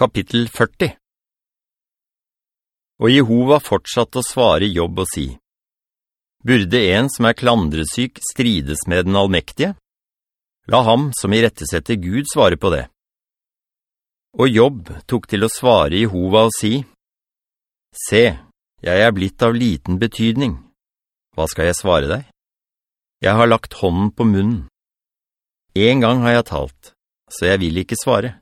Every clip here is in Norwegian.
Kapittel 40 Og Jehova fortsatte å svare jobb og si, «Burde en som er klandresyk strides med den allmektige? La ham som i rettesetter Gud svare på det.» Og jobb tok til å svare Jehova og si, «Se, jeg er blitt av liten betydning. Hva skal jeg svare deg? Jeg har lagt hånden på munnen. En gang har jeg talt, så jeg vil ikke svare.»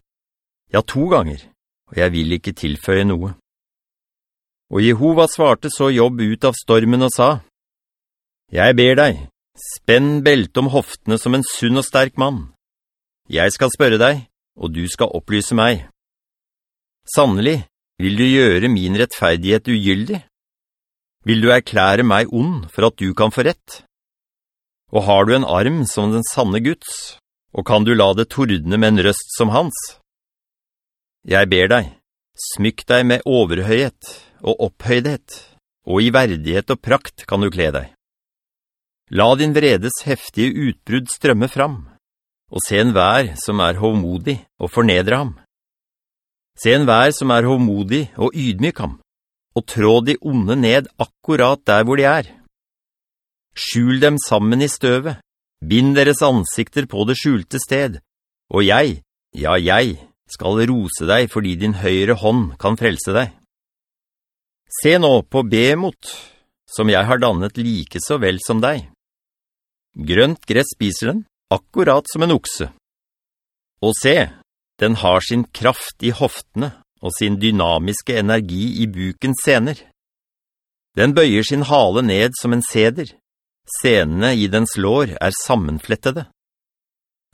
Ja, to ganger, og jeg vil ikke tilføye noe. Og Jehova svarte så jobb ut av stormen og sa, «Jeg ber deg, spenn belte om hoftene som en sunn og sterk mann. Jeg skal spørre deg, og du skal opplyse meg. Sannelig, vil du gjøre min rettferdighet ugyldig? Vil du erklære meg ond for at du kan få rett? Og har du en arm som den sanne Guds, og kan du la det tordne med en røst som hans?» Jeg ber deg, smykk deg med overhøyhet og opphøydhet, og i verdighet og prakt kan du kle deg. La din vredes heftige utbrudd strømme fram, og se en vær som er hovmodig og fornedre ham. Se en vær som er hovmodig og ydmyk ham, og trå de onde ned akkurat der hvor de er. Skjul dem sammen i støvet, bind deres ansikter på det skjulte sted, og jeg, ja jeg, skal rose deg fordi din høyre hånd kan frelse deg. Se nå på Bemot, som jeg har dannet like så vel som deg. Grønt gress spiser den, akkurat som en okse. Og se, den har sin kraft i hoftene og sin dynamiske energi i bukens sener. Den bøyer sin hale ned som en seder. Senene i dens lår er sammenflettede.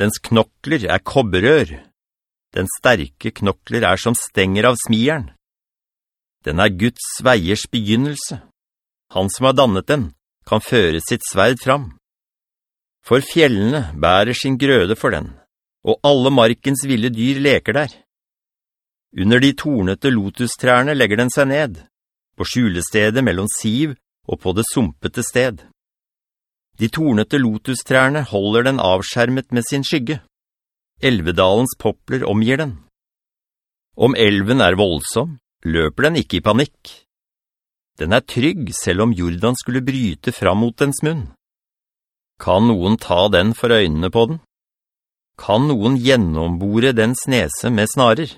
Dens knokler er kobberør, den sterke knokler er som stenger av smieren. Den er Guds veiers begynnelse. Han som har dannet den, kan føre sitt sverd fram. For fjellene bærer sin grøde for den, og alle markens ville dyr leker der. Under de tornete lotustrærne legger den seg ned, på skjulestedet mellom siv og på det sumpete sted. De tornete lotustrærne holder den avskjermet med sin skygge. Elvedalens popler omgir den. Om elven er voldsom, løper den ikke i panikk. Den er trygg selv om Jordan skulle bryte fram mot dens munn. Kan noen ta den for øynene på den? Kan noen gjennombore dens nese med snarer?